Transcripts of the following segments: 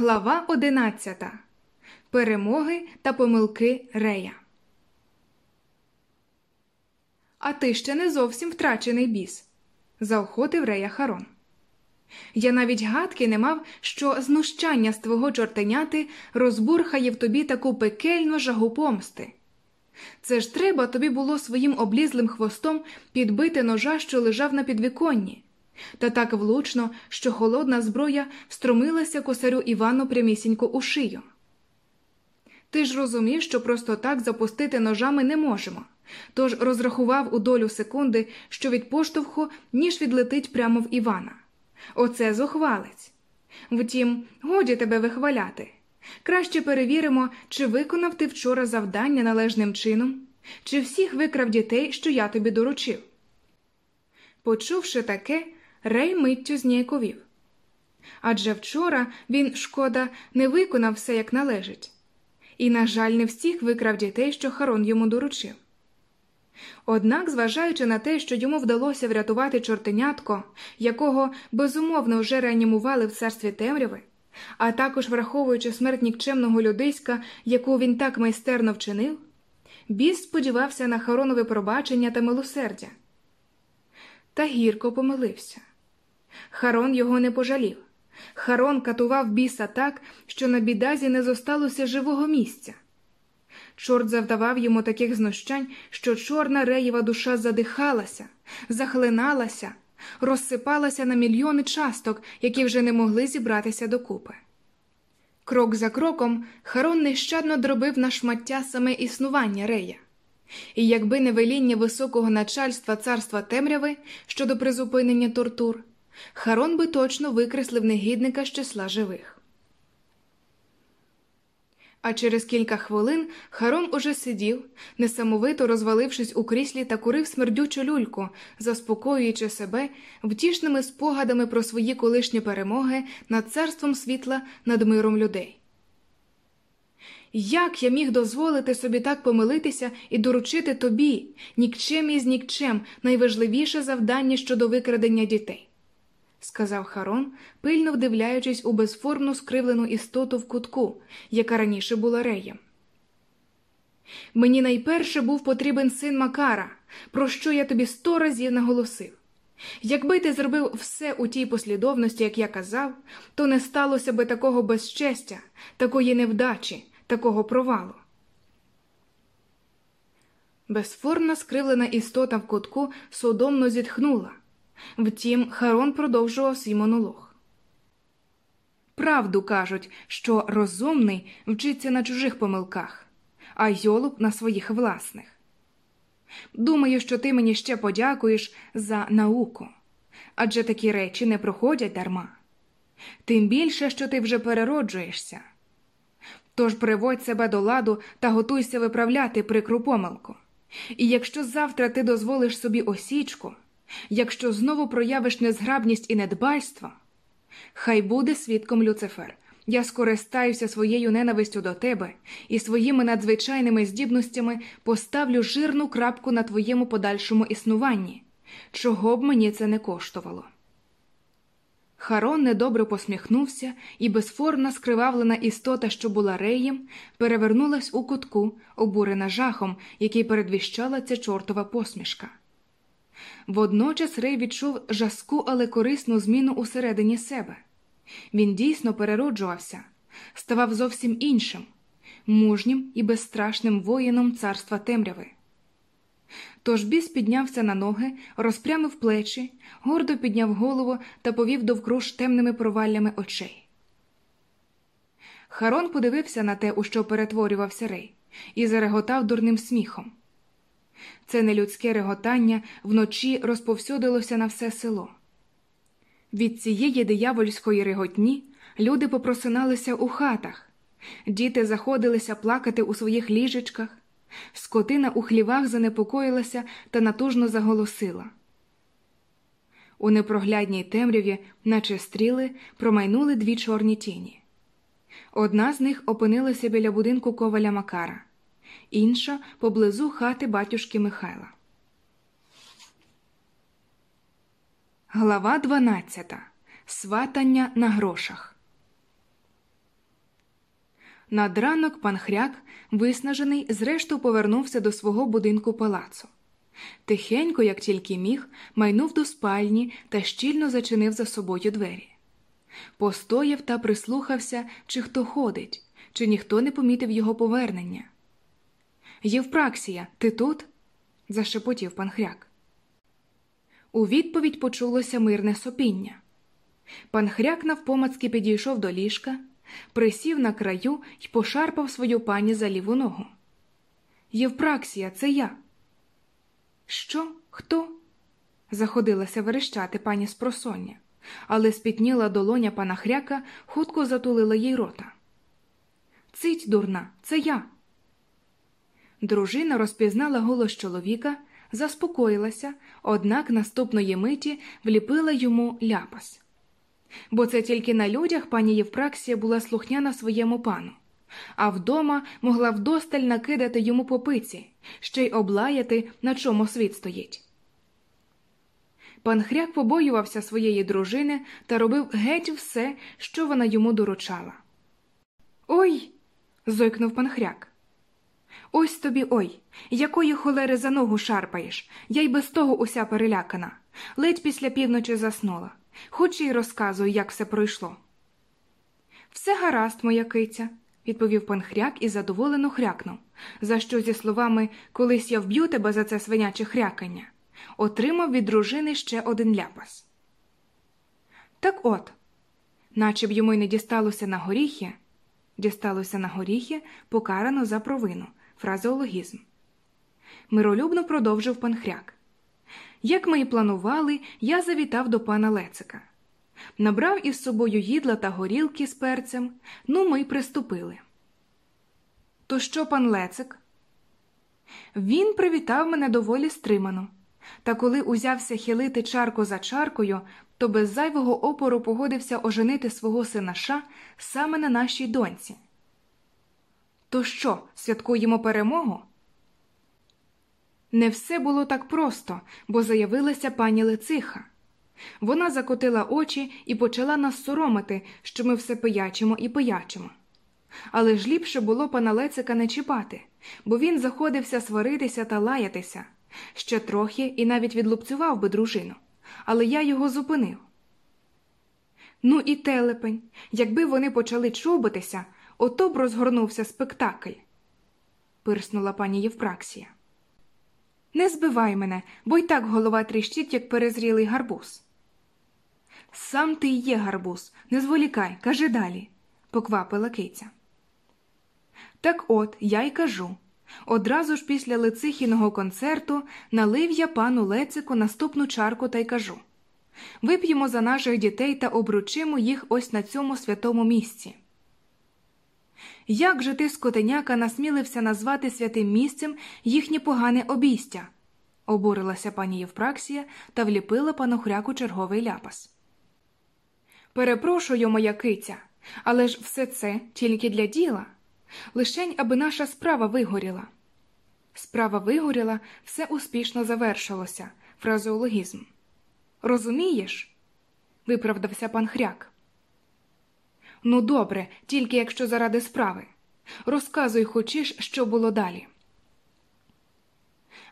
Глава 11. Перемоги та помилки Рея. А ти ще не зовсім втрачений біс. заохотив Рея Харон. Я навіть гадки не мав, що знущання з твого чортеняти розбурхає в тобі таку пекельну жагу помсти. Це ж треба тобі було своїм облізлим хвостом підбити ножа, що лежав на підвіконні та так влучно, що холодна зброя встромилася косарю Івану прямісінько у шию. Ти ж розумів, що просто так запустити ножами не можемо, тож розрахував у долю секунди, що від поштовху ніж відлетить прямо в Івана. Оце зухвалець. Втім, годі тебе вихваляти. Краще перевіримо, чи виконав ти вчора завдання належним чином, чи всіх викрав дітей, що я тобі доручив. Почувши таке, Рей миттю зніяковів. Адже вчора він, шкода, не виконав все як належить, і, на жаль, не всіх викрав дітей, що Харон йому доручив. Однак, зважаючи на те, що йому вдалося врятувати чортенятко, якого безумовно вже реанімували в царстві темряви, а також враховуючи смерть нікчемного людиська, яку він так майстерно вчинив, біс сподівався на Харонове пробачення та милосердя. Та гірко помилився. Харон його не пожалів. Харон катував біса так, що на бідазі не зосталося живого місця. Чорт завдавав йому таких знущань, що чорна реєва душа задихалася, захлиналася, розсипалася на мільйони часток, які вже не могли зібратися докупи. Крок за кроком Харон нещадно дробив на шмаття саме існування рея. І якби не веління високого начальства царства темряви щодо призупинення тортур, Харон би точно викреслив негідника з числа живих. А через кілька хвилин Харон уже сидів, несамовито розвалившись у кріслі та курив смердючу люльку, заспокоюючи себе втішними спогадами про свої колишні перемоги над царством світла над миром людей. Як я міг дозволити собі так помилитися і доручити тобі, нікчем із нікчем, найважливіше завдання щодо викрадення дітей? Сказав Харон, пильно вдивляючись у безформну скривлену істоту в кутку, яка раніше була реєм. Мені найперше був потрібен син Макара, про що я тобі сто разів наголосив. Якби ти зробив все у тій послідовності, як я казав, то не сталося би такого безчестя, такої невдачі, такого провалу. Безформна скривлена істота в кутку судомно зітхнула. Втім, Харон продовжував свій монолог. Правду кажуть, що розумний вчиться на чужих помилках, а йолуб на своїх власних. Думаю, що ти мені ще подякуєш за науку адже такі речі не проходять дарма. Тим більше, що ти вже перероджуєшся. Тож приводь себе до ладу та готуйся виправляти прикру помилку. І якщо завтра ти дозволиш собі осічку, якщо знову проявиш незграбність і недбальство, хай буде свідком Люцифер. Я скористаюся своєю ненавистю до тебе і своїми надзвичайними здібностями поставлю жирну крапку на твоєму подальшому існуванні, чого б мені це не коштувало. Харон недобре посміхнувся, і безформна скривавлена істота, що була реєм, перевернулась у кутку, обурена жахом, який передвіщала ця чортова посмішка. Водночас Рей відчув жаску, але корисну зміну усередині себе. Він дійсно перероджувався, ставав зовсім іншим, мужнім і безстрашним воїном царства темряви. Тож біс піднявся на ноги, розпрямив плечі, гордо підняв голову та повів довкруж темними проваллями очей. Харон подивився на те, у що перетворювався Рей, і зареготав дурним сміхом. Це нелюдське реготання вночі розповсюдилося на все село. Від цієї диявольської реготні люди попросиналися у хатах, діти заходилися плакати у своїх ліжечках, скотина у хлівах занепокоїлася та натужно заголосила. У непроглядній темряві, наче стріли, промайнули дві чорні тіні. Одна з них опинилася біля будинку коваля Макара інша поблизу хати батюшки Михайла. Глава 12. Сватання на грошах. Над ранок пан Хряк, виснажений, зрештою повернувся до свого будинку палацу. Тихенько, як тільки міг, майнув до спальні та щільно зачинив за собою двері. Постояв та прислухався, чи хто ходить, чи ніхто не помітив його повернення. Євпраксія, ти тут? зашепотів пан Хряк. У відповідь почулося мирне сопіння. Пан Хряк навпомацки підійшов до ліжка, присів на краю і пошарпав свою пані за ліву ногу. Євпраксія, це я. Що? Хто? заходилася верещати пані з просоння, але спітніла долоня пана хряка хутко затулила їй рота. Цить, дурна, це я. Дружина розпізнала голос чоловіка, заспокоїлася, однак наступної миті вліпила йому ляпас. Бо це тільки на людях пані Євпраксія була слухняна своєму пану, а вдома могла вдосталь накидати йому попиці, ще й облаяти, на чому світ стоїть. Пан Хряк побоювався своєї дружини та робив геть все, що вона йому доручала. Ой. зойкнув пан Хряк. Ось тобі ой, якої холери за ногу шарпаєш, я й без того уся перелякана. Ледь після півночі заснула. Хоч і розказуй, як все пройшло. Все гаразд, моя киця, відповів пан хряк і задоволено хрякнув, за що, зі словами колись я вб'ю тебе за це свиняче хрякання, отримав від дружини ще один ляпас. Так от, наче б йому й не дісталося на горіхи, дісталося на горіхи, покарано за провину, фразеологізм. Миролюбно продовжив пан хряк. Як ми і планували, я завітав до пана Лецика. Набрав із собою їдла та горілки з перцем, ну ми й приступили. То що пан Лецик? Він привітав мене доволі стримано, та коли узявся хилити чарку за чаркою, то без зайвого опору погодився оженити свого синаша саме на нашій доньці. То що, святкуємо перемогу? Не все було так просто, бо заявилася пані Лициха. Вона закотила очі і почала нас соромити, що ми все пиячимо і пиячимо. Але ж ліпше було пана Лецика не чіпати, бо він заходився сваритися та лаятися ще трохи і навіть відлупцював би дружину, але я його зупинив. Ну і телепень, якби вони почали чубитися, ото б розгорнувся спектакль, пирснула пані Євпраксія. Не збивай мене, бо й так голова тріщить, як перезрілий гарбуз. Сам ти й є гарбуз, не зволікай, кажи далі, поквапила киця. Так от я й кажу. Одразу ж після лицихіного концерту налив я пану Лецику наступну чарку та й кажу вип'ємо за наших дітей та обручимо їх ось на цьому святому місці. Як же ти, скотеняка, насмілився назвати святим місцем їхнє погане обійстя? обурилася пані Євпраксія та вліпила пану хряку черговий ляпас. Перепрошую, моя киця, але ж все це тільки для діла. Лишень, аби наша справа вигоріла. Справа вигоріла, все успішно завершилося. Фразеологізм. Розумієш? виправдався пан хряк. Ну, добре, тільки якщо заради справи. Розказуй хочеш, що було далі.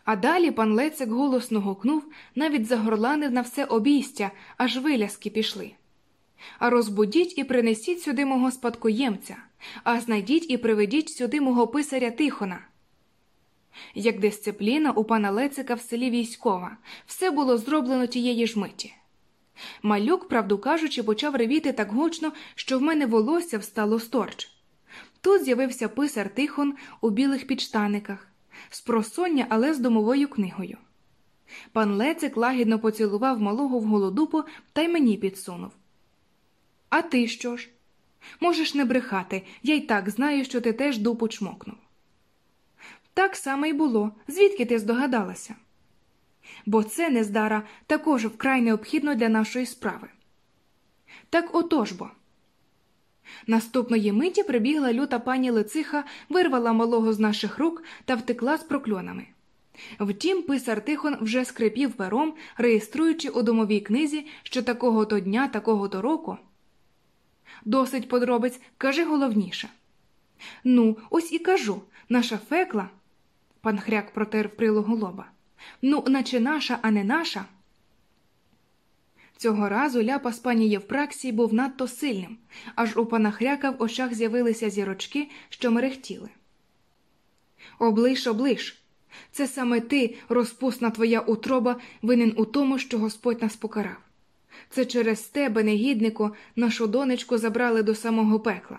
А далі пан Лецик голосно гукнув, навіть загорланив на все обійстя, аж виляски пішли. А розбудіть і принесіть сюди мого спадкоємця, а знайдіть і приведіть сюди мого писаря Тихона. Як дисципліна у пана Лецика в селі військова, все було зроблено тієї ж миті. Малюк, правду кажучи, почав ревіти так гучно, що в мене волосся встало сторч. Тут з'явився писар Тихон у білих підштаниках, з просоння, але з домовою книгою. Пан Лецик лагідно поцілував малого в голодупу та й мені підсунув. А ти що ж? Можеш не брехати, я й так знаю, що ти теж дупу чмокнув. Так само й було, звідки ти здогадалася? Бо це, нездара, також вкрай необхідно для нашої справи. Так отож бо. Наступної миті прибігла люта пані Лициха, вирвала малого з наших рук та втекла з прокльонами. Втім, писар Тихон вже скрипів пером, реєструючи у домовій книзі, що такого то дня, такого то року. Досить подробиць, кажи головніше. Ну, ось і кажу, наша фекла. Пан хряк протер прилогу лоба. Ну, наче наша, а не наша. Цього разу ляпас пані Євпраксії був надто сильним, аж у пана хряка в очах з'явилися зірочки, що мерехтіли. Облиш, облиш. Це саме ти, розпусна твоя утроба, винен у тому, що Господь нас покарав. Це через тебе, негіднику, нашу донечку забрали до самого пекла.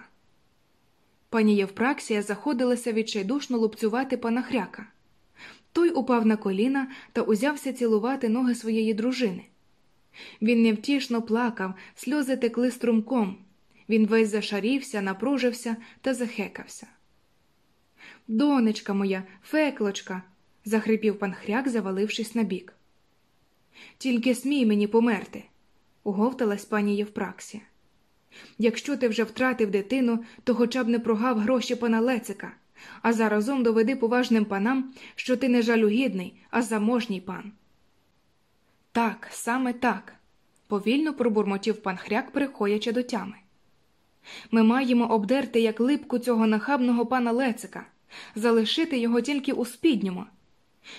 Пані Євпраксія заходилася відчайдушно лупцювати пана хряка. Той упав на коліна та узявся цілувати ноги своєї дружини. Він невтішно плакав, сльози текли струмком. Він весь зашарівся, напружився та захекався. Донечка моя, феклочка, захрипів пан хряк, завалившись на бік. Тільки смій мені померти, уговталась пані Євпраксія. Якщо ти вже втратив дитину, то хоча б не прогав гроші пана Лецика, а заразом доведи поважним панам, що ти не жалюгідний, а заможній пан. Так, саме так, повільно пробурмотів пан хряк, приходячи до тями. Ми маємо обдерти як липку цього нахабного пана Лецика, залишити його тільки у спідньому.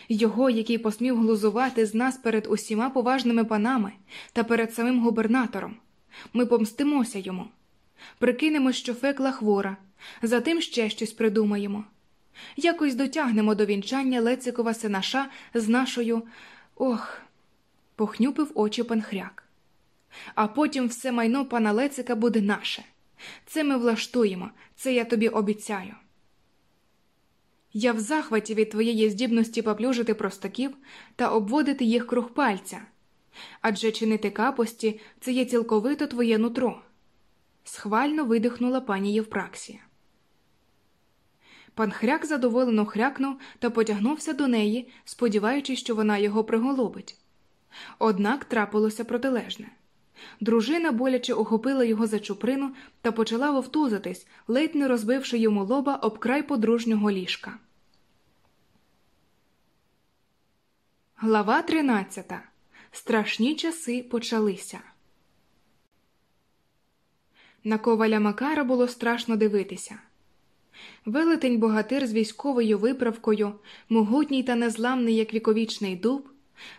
Його, який посмів глузувати з нас перед усіма поважними панами та перед самим губернатором. Ми помстимося йому. Прикинемо, що фекла хвора, затим ще щось придумаємо. Якось дотягнемо до вінчання Лецикова синаша з нашою. Ох, похнюпив очі пан хряк. А потім все майно пана Лецика буде наше. Це ми влаштуємо, це я тобі обіцяю. Я в захваті від твоєї здібності поплюжити простаків та обводити їх круг пальця. Адже чинити капості це є цілковито твоє нутро. Схвально видихнула пані Євпраксія. Пан хряк задоволено хрякнув та потягнувся до неї, сподіваючись, що вона його приголубить. Однак трапилося протилежне. Дружина боляче охопила його за чуприну та почала вовтузитись, ледь не розбивши йому лоба об край подружнього ліжка. Глава тринадцята. Страшні часи почалися. На коваля Макара було страшно дивитися. Велетень богатир з військовою виправкою, могутній та незламний, як віковічний дуб,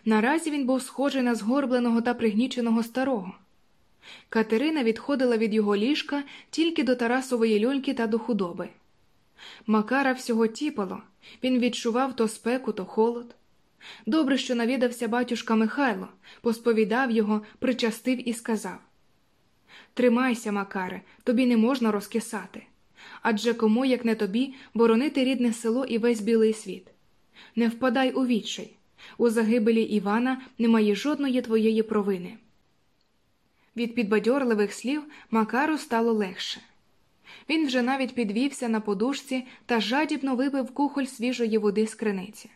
наразі він був схожий на згорбленого та пригніченого старого. Катерина відходила від його ліжка тільки до Тарасової люльки та до худоби. Макара всього тіпало, він відчував то спеку, то холод. Добре, що навідався батюшка Михайло, посповідав його, причастив і сказав Тримайся, Макаре, тобі не можна розкисати. Адже кому, як не тобі, боронити рідне село і весь білий світ. Не впадай у відчай. У загибелі Івана немає жодної твоєї провини. Від підбадьорливих слів Макару стало легше. Він вже навіть підвівся на подушці та жадібно випив кухоль свіжої води з криниці.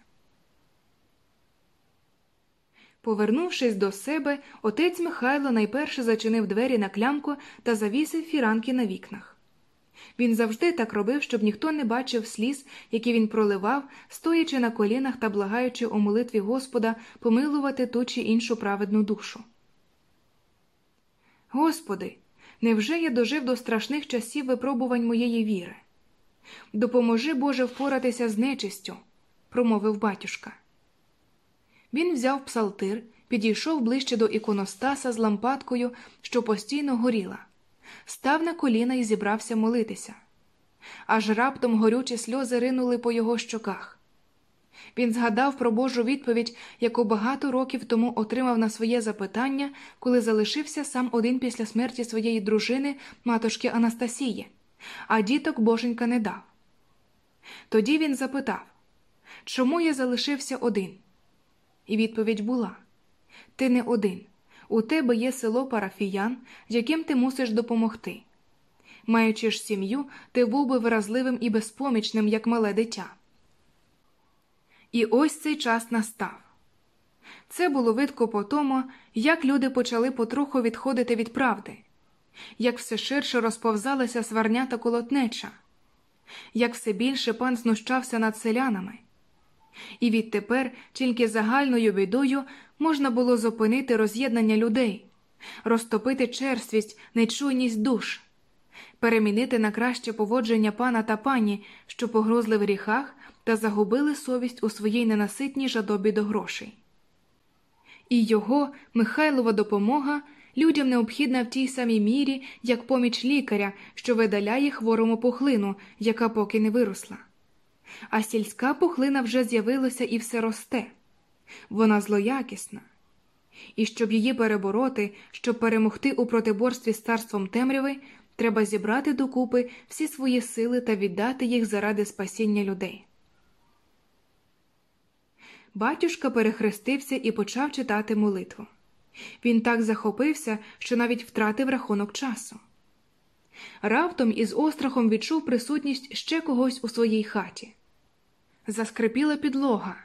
Повернувшись до себе, отець Михайло найперше зачинив двері на клямку та завісив фіранки на вікнах. Він завжди так робив, щоб ніхто не бачив сліз, які він проливав, стоячи на колінах та благаючи у молитві Господа помилувати ту чи іншу праведну душу. Господи, невже я дожив до страшних часів випробувань моєї віри? Допоможи Боже впоратися з нечистю, промовив батюшка. Він взяв псалтир, підійшов ближче до іконостаса з лампадкою, що постійно горіла, став на коліна і зібрався молитися. Аж раптом горючі сльози ринули по його щоках. Він згадав про Божу відповідь, яку багато років тому отримав на своє запитання, коли залишився сам один після смерті своєї дружини, матушки Анастасії, а діток боженька не дав. Тоді він запитав чому я залишився один? І відповідь була Ти не один. У тебе є село парафіян, яким ти мусиш допомогти. Маючи ж сім'ю, ти був би вразливим і безпомічним, як мале дитя. І ось цей час настав. Це було видко по тому, як люди почали потроху відходити від правди, як все ширше розповзалася сварня та колотнеча, як все більше пан знущався над селянами і відтепер тільки загальною бідою можна було зупинити роз'єднання людей, розтопити черствість, нечуйність душ. перемінити на краще поводження пана та пані, що погрозли в гріхах та загубили совість у своїй ненаситній жадобі до грошей. І його, Михайлова допомога людям необхідна в тій самій мірі, як поміч лікаря, що видаляє хворому пухлину, яка поки не виросла. А сільська пухлина вже з'явилася і все росте. Вона злоякісна. І щоб її перебороти, щоб перемогти у протиборстві з царством темряви, треба зібрати докупи всі свої сили та віддати їх заради спасіння людей. Батюшка перехрестився і почав читати молитву. Він так захопився, що навіть втратив рахунок часу. Раптом із острахом відчув присутність ще когось у своїй хаті. Заскрипіла підлога.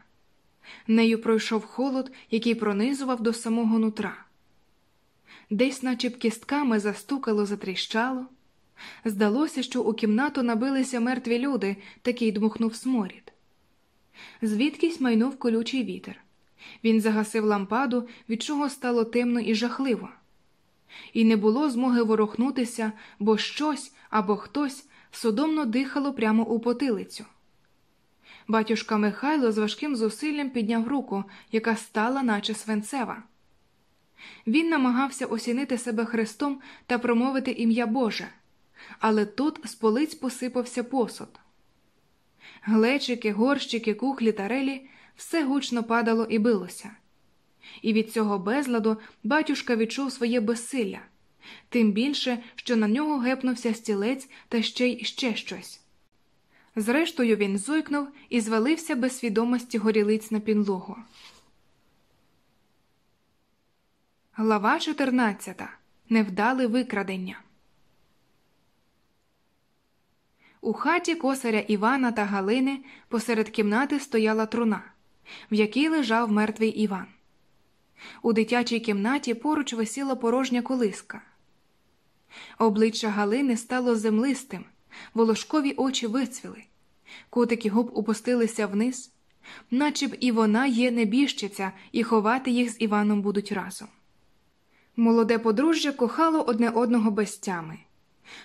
Нею пройшов холод, який пронизував до самого нутра. Десь, наче кістками застукало, затріщало. Здалося, що у кімнату набилися мертві люди, такий дмухнув сморід. Звідкись майнув колючий вітер. Він загасив лампаду, від чого стало темно і жахливо, і не було змоги ворухнутися, бо щось або хтось судомно дихало прямо у потилицю. Батюшка Михайло з важким зусиллям підняв руку, яка стала, наче свинцева. Він намагався осінити себе хрестом та промовити ім'я Боже, але тут з полиць посипався посуд. Глечики, горщики, кухлі та релі все гучно падало і билося. І від цього безладу батюшка відчув своє безсилля, тим більше, що на нього гепнувся стілець та ще й ще щось. Зрештою, він зойкнув і звалився без свідомості горілиць на підлогу. Глава 14. Невдале викрадення. У хаті косаря Івана та Галини посеред кімнати стояла труна, в якій лежав мертвий Іван. У дитячій кімнаті поруч висіла порожня колиска. Обличчя Галини стало землистим, волошкові очі вицвіли, кутики губ опустилися вниз, наче б і вона є небіжчиця, і ховати їх з Іваном будуть разом. Молоде подружжя кохало одне одного без.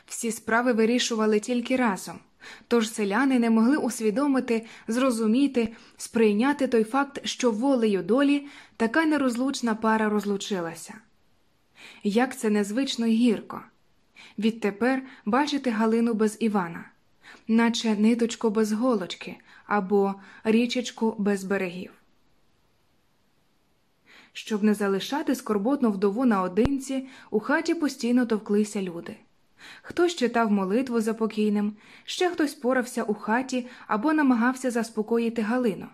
Всі справи вирішували тільки разом, тож селяни не могли усвідомити, зрозуміти, сприйняти той факт, що волею долі така нерозлучна пара розлучилася. Як це незвично й гірко відтепер бачити Галину без Івана, наче ниточку без голочки або річечку без берегів. Щоб не залишати скорботну вдову наодинці, у хаті постійно товклися люди. Хтось читав молитву за покійним, ще хтось порався у хаті або намагався заспокоїти Галину.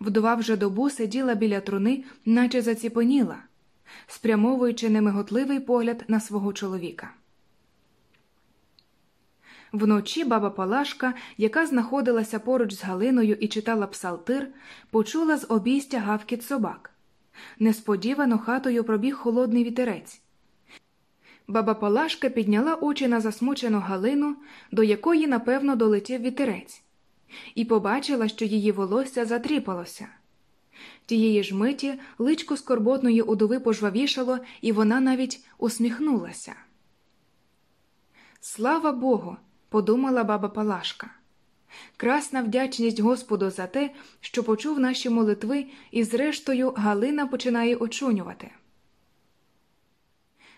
Вдова вже добу сиділа біля труни, наче заціпоніла, спрямовуючи немиготливий погляд на свого чоловіка. Вночі баба Палашка, яка знаходилася поруч з Галиною і читала псалтир, почула з обійстя гавкіт собак. Несподівано хатою пробіг холодний вітерець. Баба Палашка підняла очі на засмучену Галину, до якої, напевно, долетів вітерець, і побачила, що її волосся затріпалося. Тієї ж миті личко скорботної удови пожвавішало, і вона навіть усміхнулася. Слава Богу! подумала баба Палашка. Красна вдячність Господу за те, що почув наші молитви, і, зрештою, Галина починає очунювати.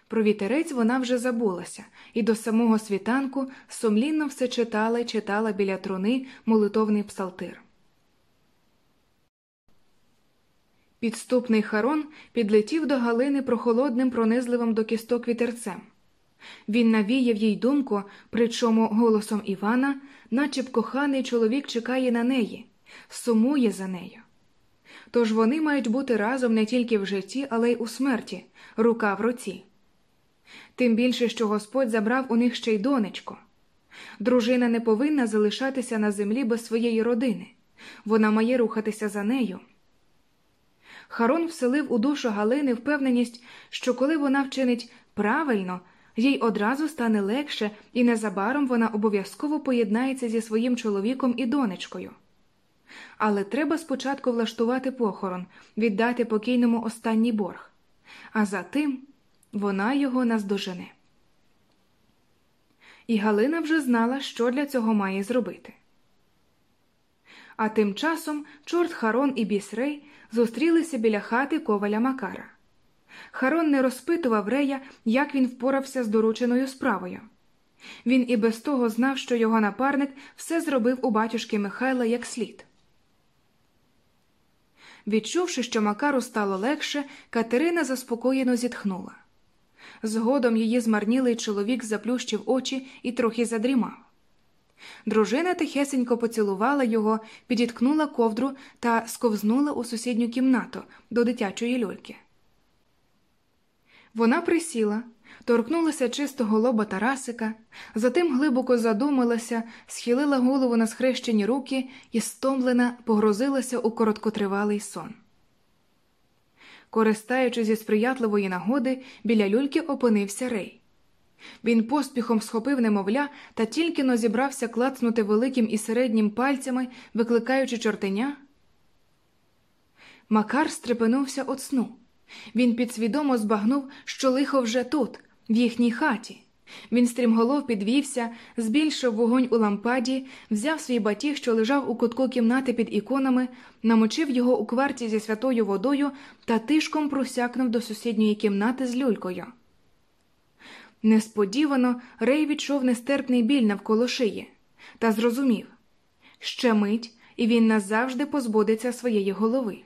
Про вітерець вона вже забулася, і до самого світанку сумлінно все читала й читала біля труни молитовний псалтир. Підступний Харон підлетів до Галини прохолодним, пронизливим до кісток вітерцем. Він навіяв їй думку, причому голосом Івана, наче б коханий чоловік чекає на неї, сумує за нею. Тож вони мають бути разом не тільки в житті, але й у смерті, рука в руці. Тим більше, що Господь забрав у них ще й донечко. Дружина не повинна залишатися на землі без своєї родини, вона має рухатися за нею. Харон вселив у душу Галини впевненість, що коли вона вчинить правильно, їй одразу стане легше, і незабаром вона обов'язково поєднається зі своїм чоловіком і донечкою. Але треба спочатку влаштувати похорон, віддати покійному останній борг, а за тим вона його наздожене. і Галина вже знала, що для цього має зробити. А тим часом чорт Харон і бісрей зустрілися біля хати коваля Макара. Харон не розпитував Рея, як він впорався з дорученою справою. Він і без того знав, що його напарник все зробив у батюшки Михайла як слід. Відчувши, що Макару стало легше, Катерина заспокоєно зітхнула. Згодом її змарнілий чоловік заплющив очі і трохи задрімав. Дружина тихесенько поцілувала його, підіткнула ковдру та сковзнула у сусідню кімнату до дитячої люльки. Вона присіла, торкнулася чистого лоба Тарасика, затим глибоко задумалася, схилила голову на схрещені руки і стомлена погрозилася у короткотривалий сон. Користаючись зі сприятливої нагоди, біля люльки опинився рей. Він поспіхом схопив немовля та тільки но зібрався клацнути великим і середнім пальцями, викликаючи чортеня. Макар стрепенувся от сну. Він підсвідомо збагнув, що лихо вже тут, в їхній хаті. Він стрімголов підвівся, збільшив вогонь у лампаді, взяв свій батіг, що лежав у кутку кімнати під іконами, намочив його у кварті зі святою водою та тишком просякнув до сусідньої кімнати з люлькою. Несподівано Рей відчув нестерпний біль навколо шиї та зрозумів ще мить, і він назавжди позбудеться своєї голови.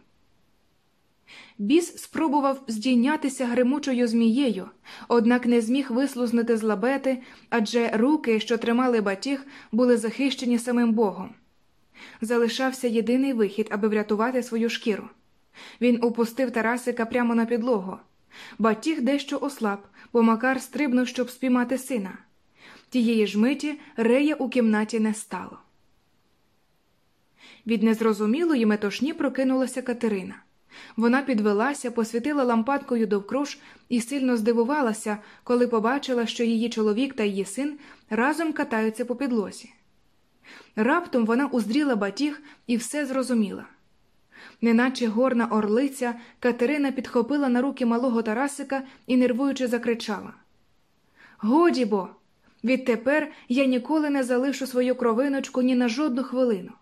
Біс спробував здійнятися гримучою змією, однак не зміг вислузнути з лабети, адже руки, що тримали батіг, були захищені самим Богом. Залишався єдиний вихід, аби врятувати свою шкіру. Він упустив Тарасика прямо на підлогу. Батіг дещо ослаб, бо Макар стрибнув, щоб спіймати сина. Тієї ж миті рея у кімнаті не стало. Від незрозумілої метушні прокинулася Катерина. Вона підвелася, посвітила лампадкою довкруж і сильно здивувалася, коли побачила, що її чоловік та її син разом катаються по підлозі. Раптом вона уздріла батіг і все зрозуміла. Неначе горна орлиця, Катерина підхопила на руки малого Тарасика і нервуючи закричала Годі бо, відтепер я ніколи не залишу свою кровиночку ні на жодну хвилину.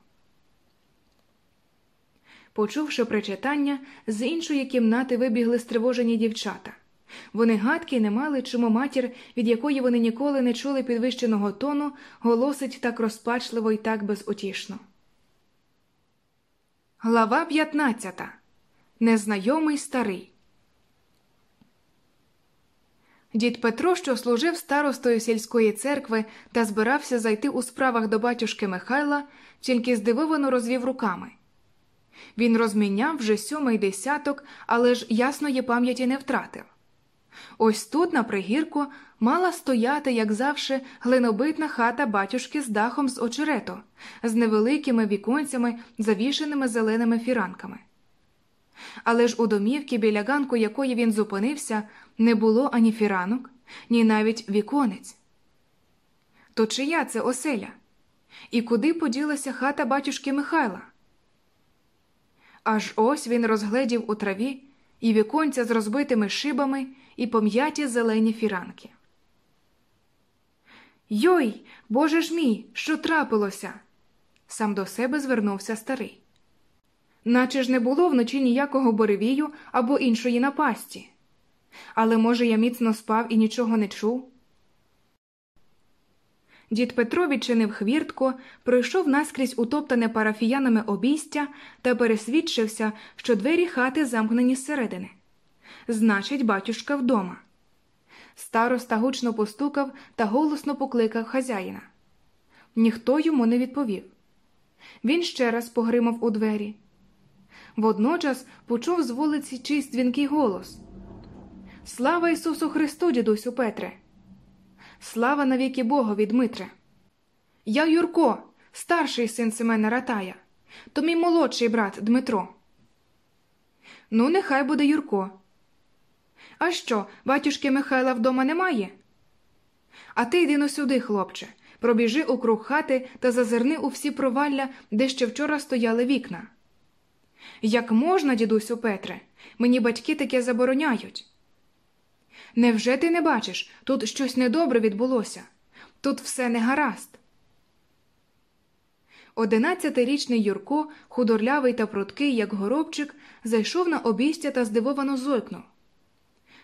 Почувши причитання, з іншої кімнати вибігли стривожені дівчата. Вони гадки не мали, чому матір, від якої вони ніколи не чули підвищеного тону, голосить так розпачливо і так безутішно. Глава 15. Незнайомий старий. Дід Петро, що служив старостою сільської церкви та збирався зайти у справах до батюшки Михайла, тільки здивовано розвів руками. Він розміняв вже сьомий десяток, але ж ясної пам'яті не втратив. Ось тут, на пригірку, мала стояти, як завше, глинобитна хата батюшки з дахом з очерету, з невеликими віконцями, завішеними зеленими фіранками. Але ж у домівки, біля ганку якої він зупинився, не було ані фіранок, ні навіть віконець. То чия це оселя? І куди поділася хата батюшки Михайла? Аж ось він розгледів у траві і віконця з розбитими шибами і пом'яті зелені фіранки. Йой, боже ж мій, що трапилося? сам до себе звернувся старий. Наче ж не було вночі ніякого буревію або іншої напасті. Але, може, я міцно спав і нічого не чув. Дід Петро відчинив хвіртку, пройшов наскрізь утоптане парафіянами обійстя та пересвідчився, що двері хати замкнені зсередини. Значить, батюшка вдома. Староста гучно постукав та голосно покликав хазяїна. Ніхто йому не відповів. Він ще раз погримав у двері. Водночас почув з вулиці чийсь дзвінкий голос Слава Ісусу Христу, дідусю Петре! Слава навіки Богові, Дмитре. Я Юрко, старший син Семена Ратая, то мій молодший брат Дмитро. Ну, нехай буде Юрко. А що, батюшки Михайла вдома немає? А ти йди но сюди, хлопче, пробіжи у круг хати та зазирни у всі провалля, де ще вчора стояли вікна. Як можна, дідусю Петре, мені батьки таке забороняють. Невже ти не бачиш, тут щось недобре відбулося? тут все не гаразд. Одинадцятирічний Юрко, худорлявий та пруткий, як горобчик, зайшов на обістя та здивовано зойкнув.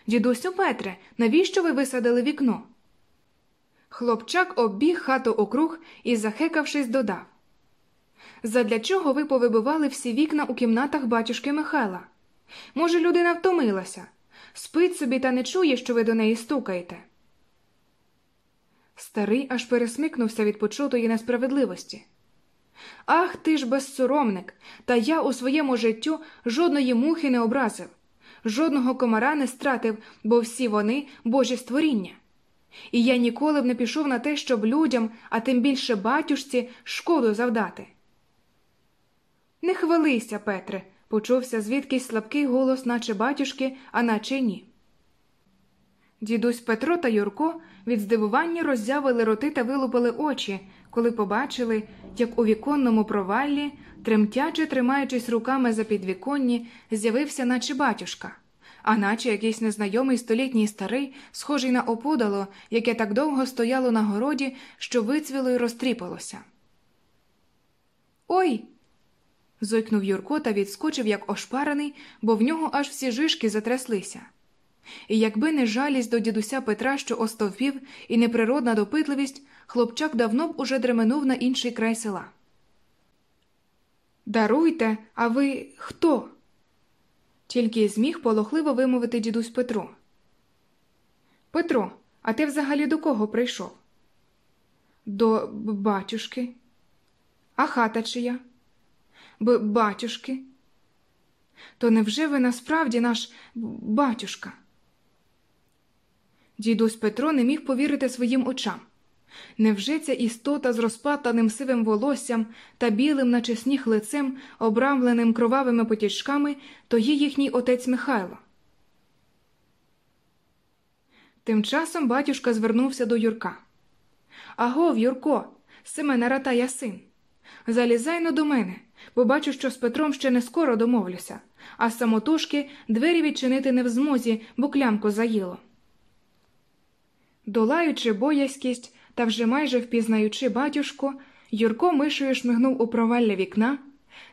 Дідусю Петре, навіщо ви висадили вікно? Хлопчак оббіг хату округ і, захекавшись, додав Задля чого ви повибивали всі вікна у кімнатах батюшки Михайла? Може, людина втомилася, спить собі та не чує, що ви до неї стукаєте. Старий аж пересмикнувся від почутої несправедливості. Ах ти ж безсоромник, та я у своєму життю жодної мухи не образив, жодного комара не стратив, бо всі вони божі створіння. І я ніколи б не пішов на те, щоб людям, а тим більше батюшці, шкоду завдати. Не хвалися, Петре, почувся звідкись слабкий голос, наче батюшки, а наче ні. Дідусь Петро та Юрко від здивування роззявили роти та вилупили очі, коли побачили, як у віконному проваллі, тремтяче тримаючись руками за підвіконні, з'явився, наче батюшка, а наче якийсь незнайомий столітній старий, схожий на опудало, яке так довго стояло на городі, що вицвіло й розтріпалося. Ой. Зойкнув Юрко та відскочив, як ошпарений, бо в нього аж всі жишки затряслися. І якби не жалість до дідуся Петра, що остовпів, і неприродна допитливість, хлопчак давно б уже дременув на інший край села. Даруйте, а ви хто? Тільки зміг полохливо вимовити дідусь Петро. Петро, а ти взагалі до кого прийшов? До батюшки. А хата чия? Б батюшки. То невже ви насправді наш батюшка? Дідусь Петро не міг повірити своїм очам. Невже ця істота з розпатаним сивим волоссям та білим, наче сніг лицем, обрамленим кровавими потічками, то є їхній отець Михайло? Тим часом батюшка звернувся до Юрка. Агов, Юрко, Семена Ратая син. Залізай но до мене, бо бачу, що з Петром ще не скоро домовлюся, а самотужки двері відчинити не в змозі, бо клямку заїло. Долаючи боязкість та вже майже впізнаючи батюшку, Юрко мишою шмигнув у провалля вікна,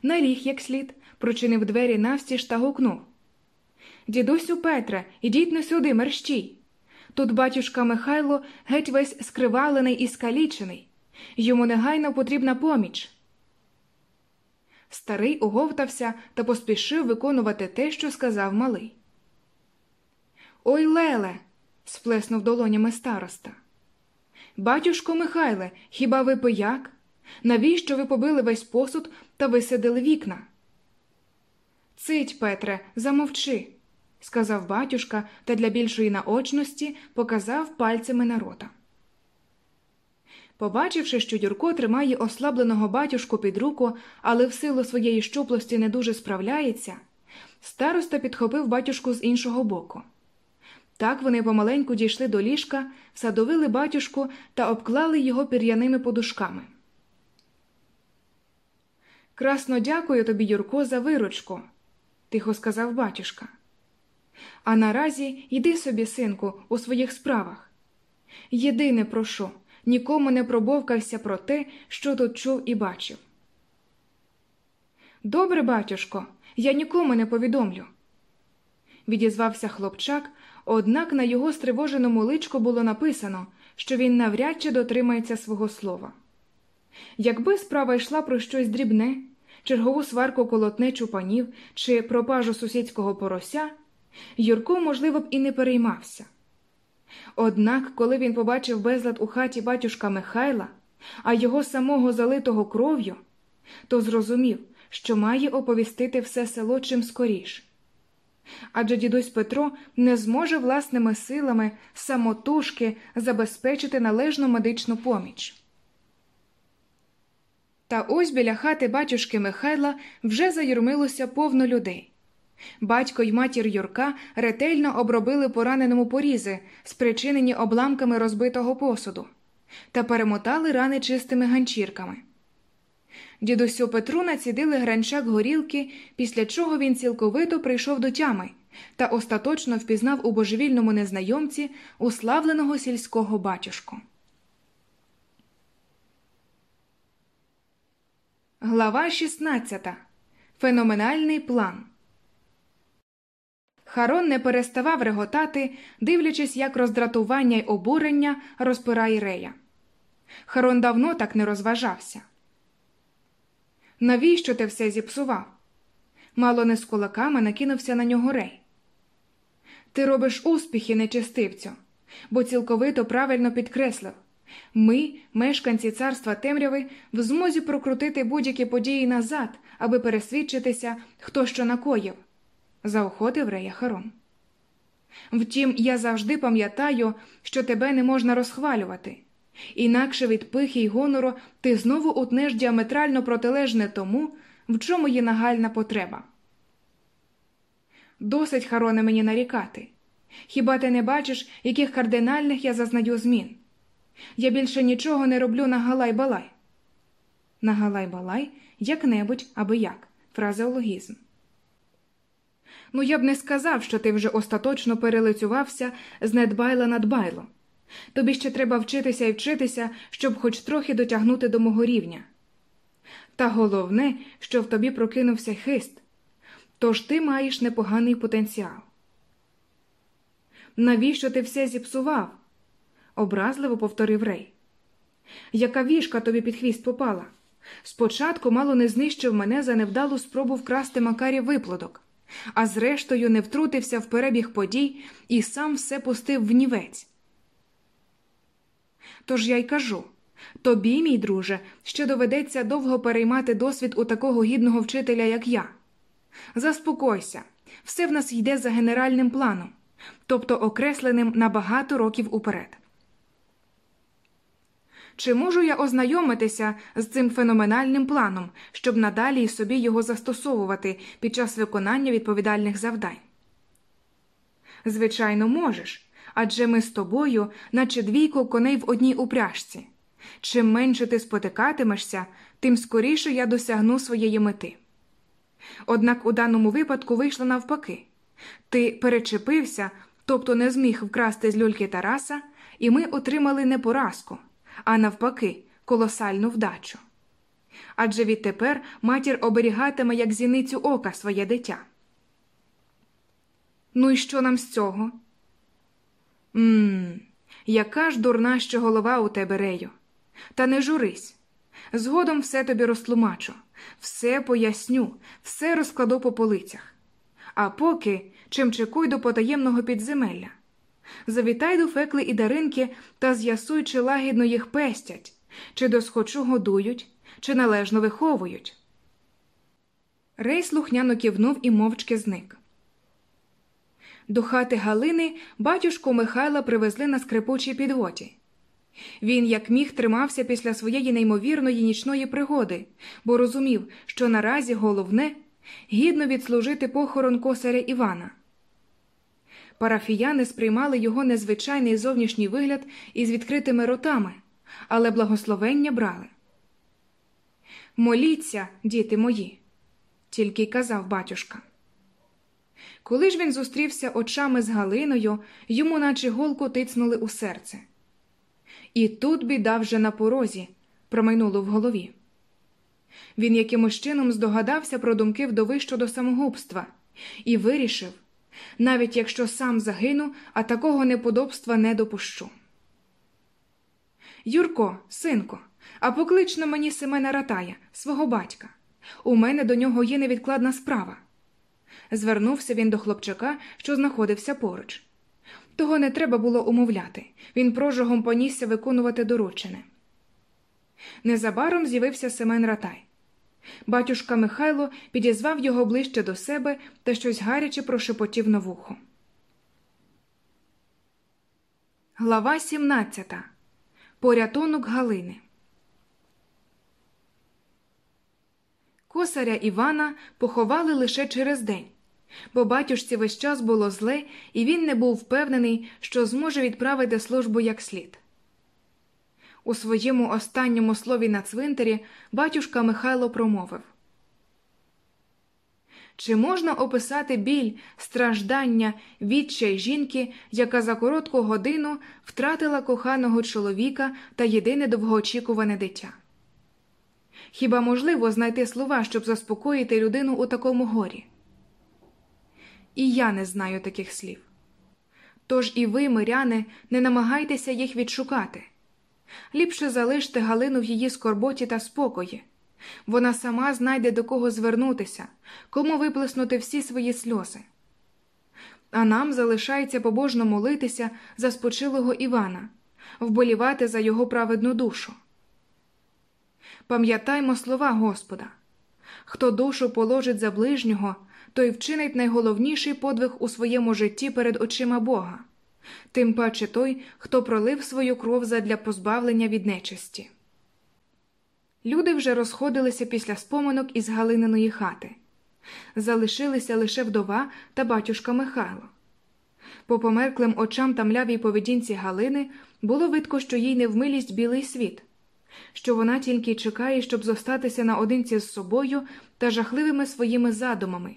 наліг як слід, прочинив двері навстіж та гукнув Дідусю Петре, ідіть на сюди, мерщій. Тут батюшка Михайло геть весь скривалений і скалічений. Йому негайно потрібна поміч. Старий оговтався та поспішив виконувати те, що сказав малий. Ой, Леле сплеснув долонями староста. Батюшко Михайле, хіба ви пияк? Навіщо ви побили весь посуд та висадили вікна? Цить, Петре, замовчи, сказав батюшка та для більшої наочності показав пальцями на рота. Побачивши, що Юрко тримає ослабленого батюшку під руку, але в силу своєї щуплості не дуже справляється, староста підхопив батюшку з іншого боку. Так вони помаленьку дійшли до ліжка, садовили батюшку та обклали його пір'яними подушками. Красно дякую тобі, Юрко, за виручку, тихо сказав батюшка. А наразі йди собі, синку, у своїх справах. Єдине прошу, нікому не пробовкався про те, що тут чув і бачив. Добре, батюшко, я нікому не повідомлю. Відізвався хлопчак, однак на його стривоженому личку було написано, що він навряд чи дотримається свого слова. Якби справа йшла про щось дрібне, чергову сварку колотнечу панів чи пропажу сусідського порося, Юрко, можливо б, і не переймався. Однак, коли він побачив безлад у хаті батюшка Михайла, а його самого залитого кров'ю, то зрозумів, що має оповістити все село чим скоріш адже дідусь Петро не зможе власними силами самотужки забезпечити належну медичну поміч. Та ось біля хати батюшки Михайла вже заюрмилося повно людей. Батько й матір Юрка ретельно обробили пораненому порізи, спричинені обламками розбитого посуду, та перемотали рани чистими ганчірками. Дідусю Петру націдили гранчак горілки, після чого він цілковито прийшов до тями та остаточно впізнав у божевільному незнайомці уславленого сільського батюшку. Глава 16. Феноменальний план. Харон не переставав реготати, дивлячись, як роздратування й обурення розпирає рея. Харон давно так не розважався. Навіщо ти все зіпсував? Мало не з кулаками накинувся на нього рей. Ти робиш успіхи, нечестивцю, бо цілковито правильно підкреслив ми, мешканці царства темряви, в змозі прокрутити будь-які події назад, аби пересвідчитися, хто що накоїв, заохотив Рея Харон. Втім, я завжди пам'ятаю, що тебе не можна розхвалювати, інакше від пихи й гонору ти знову утнеш діаметрально протилежне тому, в чому є нагальна потреба. Досить, Хароне, мені нарікати. Хіба ти не бачиш, яких кардинальних я зазнаю змін? Я більше нічого не роблю на галай-балай. На галай-балай як-небудь аби як, фразеологізм. Ну, я б не сказав, що ти вже остаточно перелицювався з недбайла на дбайло. Тобі ще треба вчитися і вчитися, щоб хоч трохи дотягнути до мого рівня. Та головне, що в тобі прокинувся хист, тож ти маєш непоганий потенціал. Навіщо ти все зіпсував? образливо повторив Рей. Яка вішка тобі під хвіст попала? Спочатку мало не знищив мене за невдалу спробу вкрасти Макарів виплодок, а зрештою не втрутився в перебіг подій і сам все пустив в нівець. Тож я й кажу тобі, мій друже, ще доведеться довго переймати досвід у такого гідного вчителя, як я. Заспокойся, все в нас йде за генеральним планом, тобто окресленим на багато років уперед. Чи можу я ознайомитися з цим феноменальним планом, щоб надалі собі його застосовувати під час виконання відповідальних завдань? Звичайно, можеш. Адже ми з тобою, наче двійко коней в одній упряжці. Чим менше ти спотикатимешся, тим скоріше я досягну своєї мети. Однак у даному випадку вийшло навпаки ти перечепився, тобто не зміг вкрасти з люльки Тараса, і ми отримали не поразку а навпаки, колосальну вдачу. Адже відтепер матір оберігатиме як зіницю ока своє дитя. Ну і що нам з цього? Мм, яка ж дурна ще голова у тебе, Рею. Та не журись. Згодом все тобі розтлумачу, все поясню, все розкладу по полицях. А поки чимчикуй до потаємного підземелля. Завітай до фекли і даринки та з'ясуй, чи лагідно їх пестять, чи досхочу годують, чи належно виховують. Рей слухняно кивнув і мовчки зник. До хати Галини батюшку Михайла привезли на скрипучій підводі. Він, як міг, тримався після своєї неймовірної нічної пригоди, бо розумів, що наразі головне гідно відслужити похорон косаря Івана. Парафіяни сприймали його незвичайний зовнішній вигляд із відкритими ротами, але благословення брали. Моліться, діти мої, тільки й казав батюшка. Коли ж він зустрівся очами з Галиною, йому, наче голку, тицнули у серце. І тут біда вже на порозі, промайнуло в голові. Він якимось чином здогадався про думки вдови щодо самогубства і вирішив навіть якщо сам загину, а такого неподобства не допущу. Юрко, синко, а поклич на мені Семена Ратая, свого батька. У мене до нього є невідкладна справа. Звернувся він до хлопчака, що знаходився поруч. Того не треба було умовляти він прожогом понісся виконувати доручене. Незабаром з'явився Семен Ратай. Батюшка Михайло підізвав його ближче до себе та щось гаряче прошепотів на вухо. Глава 17. Порятунок Галини. Косаря Івана поховали лише через день, бо батюшці весь час було зле, і він не був впевнений, що зможе відправити службу як слід. У своєму останньому слові на цвинтарі батюшка Михайло промовив Чи можна описати біль, страждання, відчай жінки, яка за коротку годину втратила коханого чоловіка та єдине довгоочікуване дитя? Хіба можливо знайти слова, щоб заспокоїти людину у такому горі? І я не знаю таких слів. Тож і ви, миряни, не намагайтеся їх відшукати. Ліпше залиште Галину в її скорботі та спокої. Вона сама знайде до кого звернутися, кому виплеснути всі свої сльози. А нам залишається побожно молитися за спочилого Івана, вболівати за його праведну душу. Пам'ятаймо слова Господа хто душу положить за ближнього, той вчинить найголовніший подвиг у своєму житті перед очима Бога, тим паче той, хто пролив свою кров задля позбавлення від нечисті. Люди вже розходилися після споминок із Галининої хати. Залишилися лише вдова та батюшка Михайло. По померклим очам та млявій поведінці Галини було видко, що їй не в білий світ, що вона тільки чекає, щоб зостатися наодинці з собою та жахливими своїми задумами.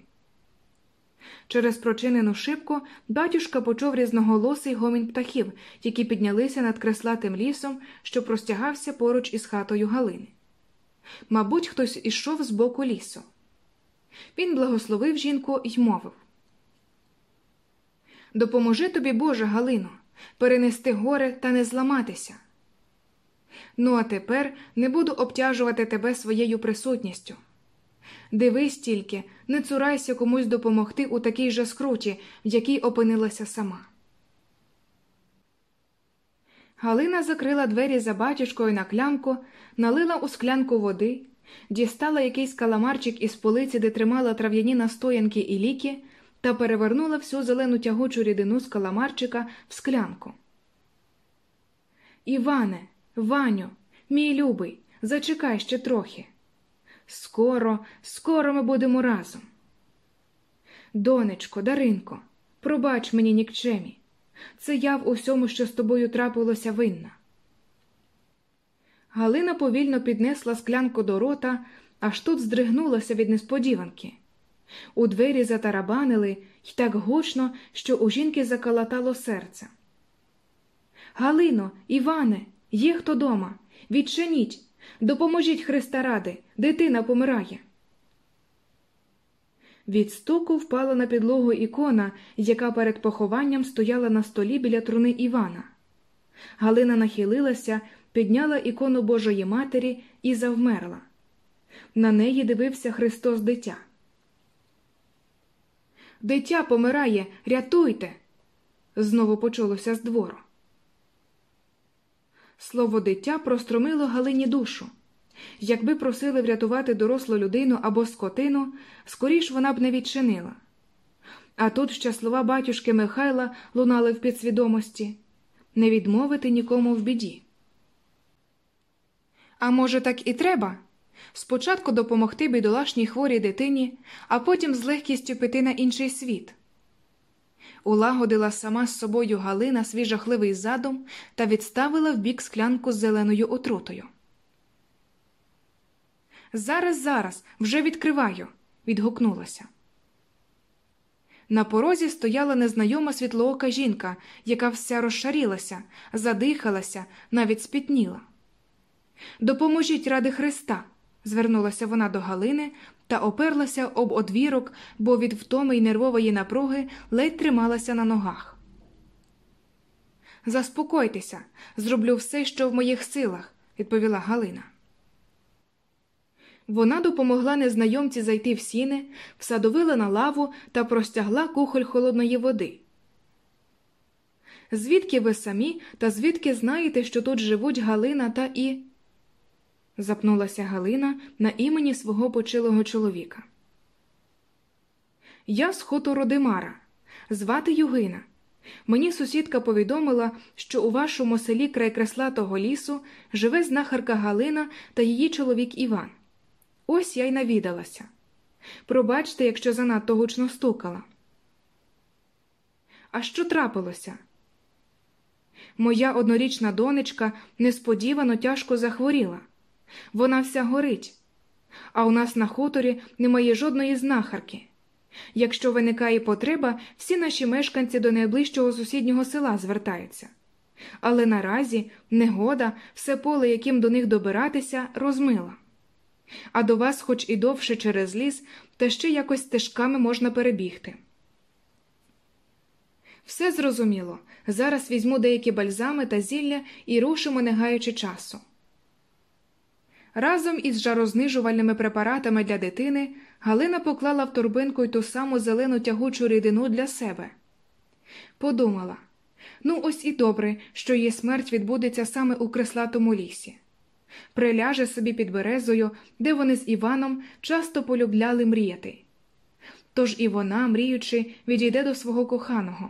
Через прочинену шибку батюшка почув різноголосий гомін птахів, які піднялися над креслатим лісом, що простягався поруч із хатою Галини. Мабуть, хтось ішов з боку лісу. Він благословив жінку й мовив Допоможи тобі, Боже, Галино, перенести горе та не зламатися. Ну, а тепер не буду обтяжувати тебе своєю присутністю. Дивись тільки, не цурайся комусь допомогти у такій же скруті, в якій опинилася сама. Галина закрила двері за батюшкою на клямку, налила у склянку води, дістала якийсь каламарчик із полиці, де тримала трав'яні настоянки і ліки, та перевернула всю зелену тягучу рідину з каламарчика в склянку. Іване, Ваню, мій любий, зачекай ще трохи. Скоро, скоро ми будемо разом. Донечко, Даринко, пробач мені нікчемі. Це я в усьому, що з тобою трапилося винна. Галина повільно піднесла склянку до рота, аж тут здригнулася від несподіванки. У двері затарабанили й так гучно, що у жінки закалатало серце. Галино, Іване, є хто дома? Відчиніть, допоможіть Христа ради, дитина помирає. Від стуку впала на підлогу ікона, яка перед похованням стояла на столі біля труни Івана. Галина нахилилася, підняла ікону Божої Матері і завмерла. На неї дивився Христос дитя. Дитя помирає, рятуйте. знову почулося з двору. Слово дитя простромило Галині душу. Якби просили врятувати дорослу людину або скотину, скоріш вона б не відчинила. А тут ще слова батюшки Михайла лунали в підсвідомості не відмовити нікому в біді. А може, так і треба? Спочатку допомогти бідолашній хворій дитині, а потім з легкістю піти на інший світ. Улагодила сама з собою Галина свій жахливий задум та відставила в бік склянку з зеленою отрутою. Зараз, зараз, вже відкриваю, відгукнулася. На порозі стояла незнайома світлоока жінка, яка вся розшарілася, задихалася, навіть спітніла. Допоможіть ради Христа, звернулася вона до Галини та оперлася об одвірок, бо від втоми й нервової напруги ледь трималася на ногах. Заспокойтеся, зроблю все, що в моїх силах, відповіла Галина. Вона допомогла незнайомці зайти в сіни, всадовила на лаву та простягла кухоль холодної води. Звідки ви самі та звідки знаєте, що тут живуть Галина та і. Запнулася Галина на імені свого почилого чоловіка. Я з хутору Димара, звати Югина. Мені сусідка повідомила, що у вашому селі край креслатого лісу живе знахарка Галина та її чоловік Іван. Ось я й навідалася. Пробачте, якщо занадто гучно стукала. А що трапилося? Моя однорічна донечка несподівано тяжко захворіла. Вона вся горить, а у нас на хуторі немає жодної знахарки. Якщо виникає потреба, всі наші мешканці до найближчого сусіднього села звертаються. Але наразі негода, все поле, яким до них добиратися, розмила. А до вас, хоч і довше через ліс, та ще якось стежками можна перебігти. Все зрозуміло. Зараз візьму деякі бальзами та зілля і рушимо, не гаючи часу. Разом із жарознижувальними препаратами для дитини Галина поклала в торбинку й ту саму зелену тягучу рідину для себе. Подумала ну, ось і добре, що її смерть відбудеться саме у креслатому лісі. Приляже собі під березою, де вони з Іваном часто полюбляли мріяти. Тож і вона, мріючи, відійде до свого коханого.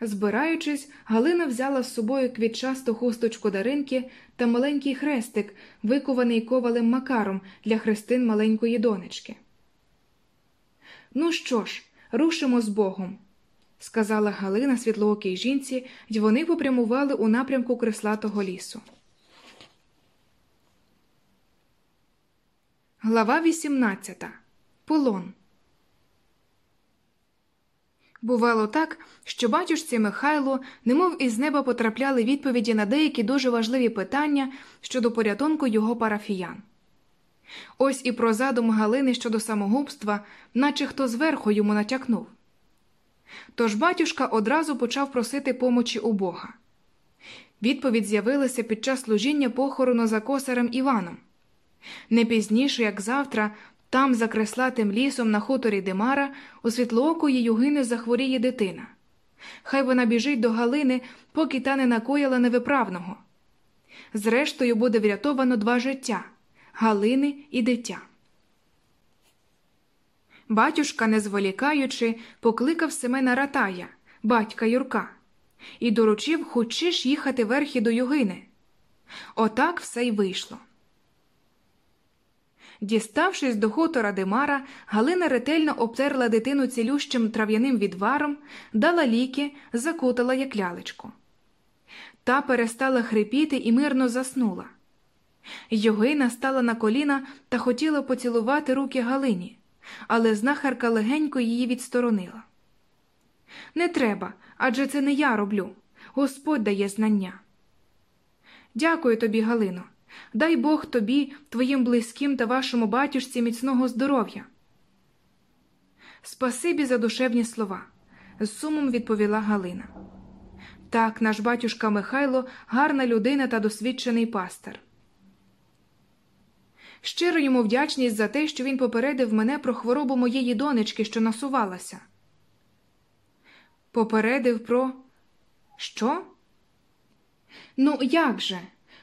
Збираючись, Галина взяла з собою квітчасту хусточку даринки та маленький хрестик, викований ковалем макаром для хрестин маленької донечки. Ну що ж, рушимо з Богом, сказала Галина світлоокій жінці, й вони попрямували у напрямку креслатого лісу. Глава 18. Полон. Бувало так, що батюшці Михайлу, немов із неба потрапляли відповіді на деякі дуже важливі питання щодо порятунку його парафіян. Ось і про задум Галини щодо самогубства, наче хто зверху йому натякнув. Тож батюшка одразу почав просити помочі у Бога. Відповідь з'явилася під час служіння похорону за косарем Іваном. Не пізніше, як завтра, там, за креслатим лісом на хуторі Димара, у світлоокої югини захворіє дитина. Хай вона біжить до Галини, поки та не накоїла невиправного. Зрештою, буде врятовано два життя Галини і дитя. Батюшка, не зволікаючи, покликав Семена Ратая, батька Юрка, і доручив хочеш їхати верхи до югини. Отак все й вийшло. Діставшись до хутора Димара, Галина ретельно обтерла дитину цілющим трав'яним відваром, дала ліки, закутала як лялечку. Та перестала хрипіти і мирно заснула. Йогина стала на коліна та хотіла поцілувати руки Галині, але знахарка легенько її відсторонила. Не треба, адже це не я роблю. Господь дає знання. Дякую тобі, Галино. Дай Бог тобі, твоїм близьким та вашому батюшці міцного здоров'я. Спасибі за душевні слова, з сумом відповіла Галина. Так, наш батюшка Михайло гарна людина та досвідчений пастир. Щиро йому вдячність за те, що він попередив мене про хворобу моєї донечки, що насувалася. Попередив про що? Ну, як же?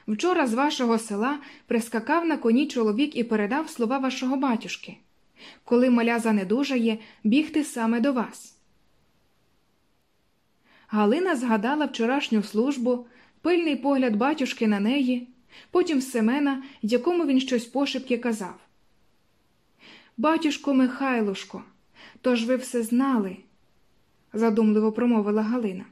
Вчора з вашого села прискакав на коні чоловік і передав слова вашого батюшки. Коли маля занедужає, бігти саме до вас. Галина згадала вчорашню службу, пильний погляд батюшки на неї, потім Семена, якому він щось пошепки казав. Батюшко Михайлушко, то ж ви все знали, задумливо промовила Галина.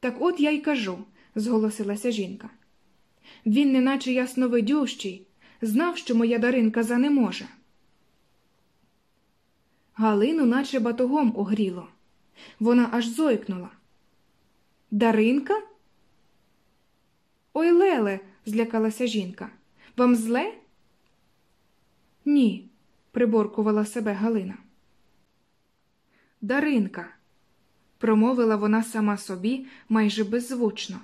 Так от я й кажу зголосилася жінка. Він, неначе ясновидющий, знав, що моя даринка за не може. Галину, наче батогом огріло. Вона аж зойкнула. Даринка? Ой, Леле, злякалася жінка. Вам зле? Ні, приборкувала себе Галина. Даринка, промовила вона сама собі майже беззвучно.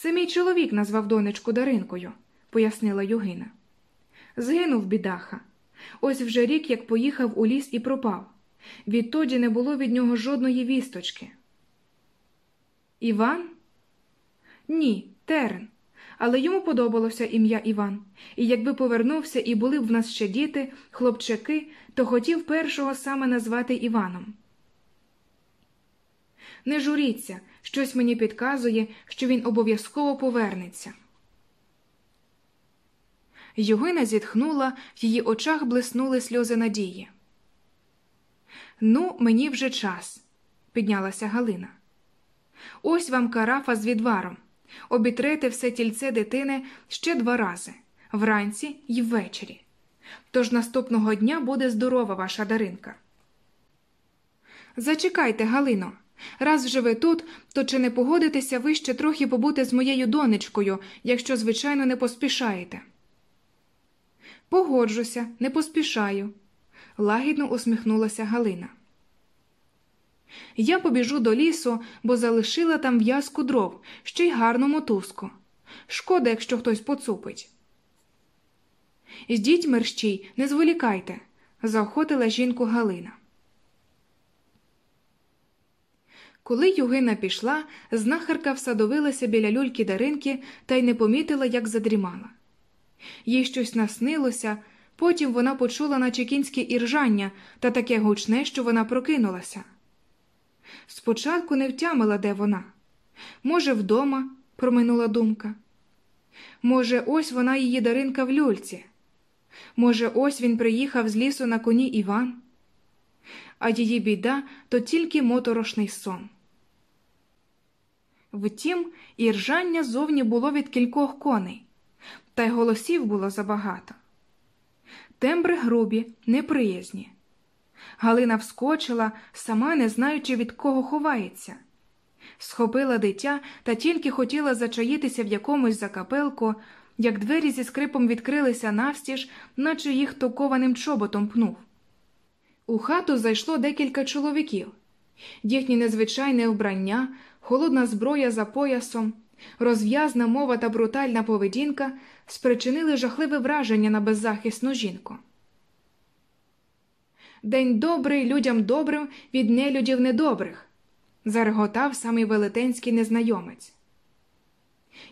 Це мій чоловік назвав донечку Даринкою, пояснила Югина. Згинув бідаха. Ось вже рік як поїхав у ліс і пропав. Відтоді не було від нього жодної вісточки. Іван? Ні, Терен. Але йому подобалося ім'я Іван, і якби повернувся і були б в нас ще діти, хлопчаки, то хотів першого саме назвати Іваном. Не журіться, щось мені підказує, що він обов'язково повернеться. Югина зітхнула, в її очах блиснули сльози надії. Ну, мені вже час, піднялася Галина. Ось вам карафа з відваром. Обітрете все тільце дитини ще два рази вранці й ввечері. Тож наступного дня буде здорова ваша даринка. Зачекайте, Галино, Раз вже ви тут, то чи не погодитеся ви ще трохи побути з моєю донечкою, якщо, звичайно, не поспішаєте? Погоджуся, не поспішаю, лагідно усміхнулася Галина. Я побіжу до лісу, бо залишила там в'язку дров, ще й гарну мотузку. Шкода, якщо хтось поцупить. Ідіть мерщій, не зволікайте, заохотила жінку Галина. Коли Югина пішла, знахарка всадовилася біля люльки Даринки та й не помітила, як задрімала. Їй щось наснилося, потім вона почула наче кінське іржання та таке гучне, що вона прокинулася. Спочатку не втямила, де вона. Може, вдома, проминула думка. Може, ось вона її Даринка в люльці. Може, ось він приїхав з лісу на коні Іван, а її біда то тільки моторошний сон. Втім, і ржання зовні було від кількох коней, та й голосів було забагато. Тембри грубі, неприязні. Галина вскочила, сама не знаючи, від кого ховається. Схопила дитя та тільки хотіла зачаїтися в якомусь закапелку, як двері зі скрипом відкрилися навстіж, наче їх токованим чоботом пнув. У хату зайшло декілька чоловіків. Їхнє незвичайне вбрання, холодна зброя за поясом, розв'язна мова та брутальна поведінка спричинили жахливе враження на беззахисну жінку. День добрий людям добрим від нелюдів недобрих, зареготав самий велетенський незнайомець.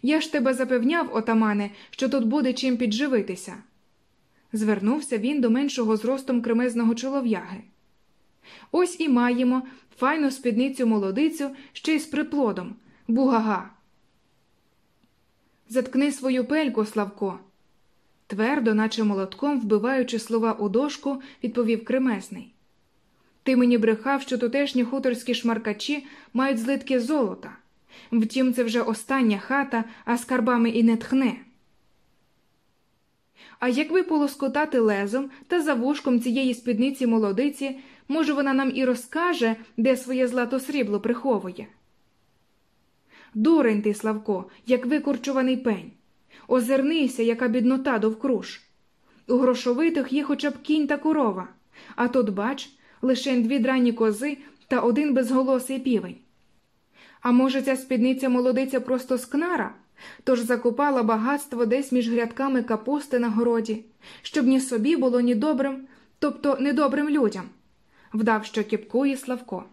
Я ж тебе запевняв, отамане, що тут буде чим підживитися. Звернувся він до меншого зростом кремезного чолов'яги. Ось і маємо файну спідницю молодицю ще й з приплодом, бугага. Заткни свою пельку, Славко. Твердо, наче молотком, вбиваючи слова у дошку, відповів кремезний. Ти мені брехав, що тутешні хуторські шмаркачі мають злитки золота. Втім, це вже остання хата, а скарбами і не тхне. А якби полоскотати лезом та за вушком цієї спідниці молодиці, може, вона нам і розкаже, де своє злато срібло приховує. Дурень ти, Славко, як викорчуваний пень. Озирнися, яка біднота довкруж. У грошовитих є хоча б кінь та корова, а тут, бач, лише дві драні кози та один безголосий півень. А може, ця спідниця молодиця просто скнара, тож закопала багатство десь між грядками капусти на городі, щоб ні собі було ні добрим, тобто недобрим людям, вдав, що кіпкує Славко.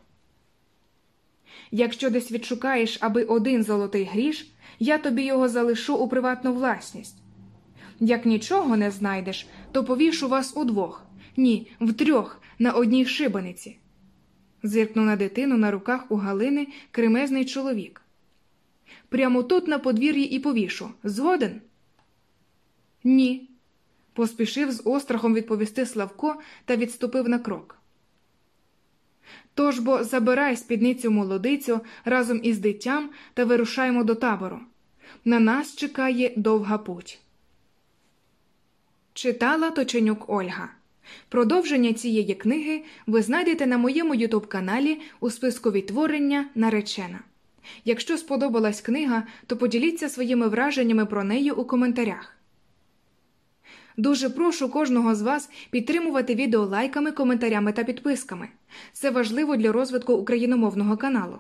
Якщо десь відшукаєш аби один золотий гріш, я тобі його залишу у приватну власність. Як нічого не знайдеш, то повішу вас удвох, ні, втрьох на одній шибаниці. Зиркнув на дитину на руках у Галини кремезний чоловік. Прямо тут на подвір'ї і повішу. Згоден? Ні. Поспішив з острахом відповісти Славко та відступив на крок. Тож бо забирай спідницю молодицю разом із дитям та вирушаємо до табору. На нас чекає довга путь. Читала Точенюк Ольга. Продовження цієї книги ви знайдете на моєму ютуб каналі у списку відтворення наречена. Якщо сподобалась книга, то поділіться своїми враженнями про неї у коментарях. Дуже прошу кожного з вас підтримувати відео лайками, коментарями та підписками. Це важливо для розвитку україномовного каналу.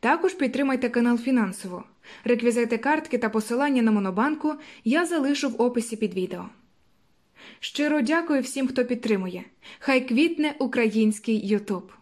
Також підтримайте канал фінансово. Реквізити картки та посилання на Монобанку я залишу в описі під відео. Щиро дякую всім, хто підтримує. Хай квітне український Ютуб.